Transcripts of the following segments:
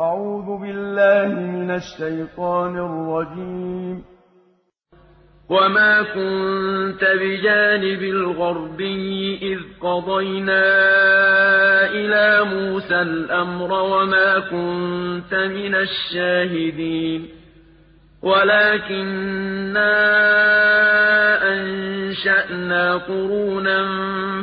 أعوذ بالله من الشيطان الرجيم. وما كنت بجانب الغربي إذ قضينا إلى موسى الأمر وما كنت من الشاهدين. ولكننا أنشأنا قرونا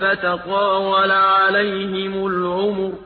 فتطاول عليهم العمر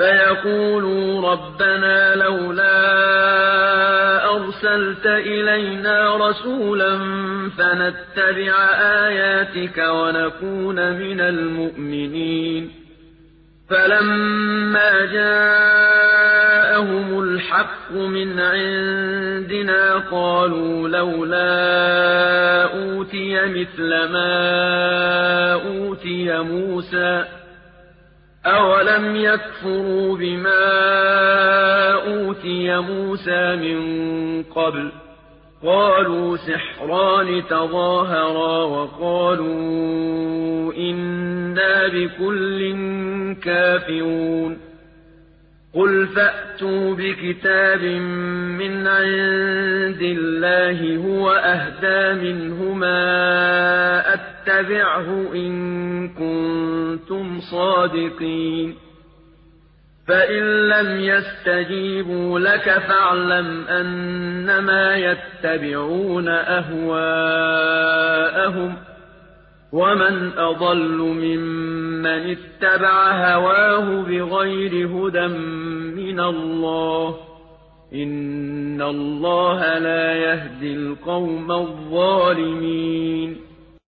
فيقولوا ربنا لولا أرسلت إلينا رسولا فنتبع آياتك ونكون من المؤمنين. فلما جاءهم الحق من عندنا قالوا لولا أوتي مثل ما أوتي موسى أَوَلَمْ يَكْفُرُوا بِمَا أُوتِيَ مُوسَىٰ مِن قَبْلُ ۖ قَالُوا سِحْرَانِ تَظَاهَرَا وَقَالُوا إِنَّا بِكُلٍّ كَافِرُونَ قُلْ فَأْتُوا بِكِتَابٍ مِّنْ عِندِ اللَّهِ هُوَ أَهْدَىٰ مِنْهُمَا أَتَّبِعْهُ إِن كُنتُمْ صَادِقِينَ. فَإِن لَّمْ يَسْتَجِيبُوا لَكَ فَاعْلَمْ أَنَّمَا يَتَّبِعُونَ أَهْوَاءَهُمْ ۚ وَمَنْ أَضَلُّ مِمَّنِ اتَّبَعَ هَوَاهُ بِغَيْرِ هُدًى مِّنَ اللَّهِ ۚ. إِنَّ اللَّهَ لَا يَهْدِي الْقَوْمَ الظَّالِمِينَ.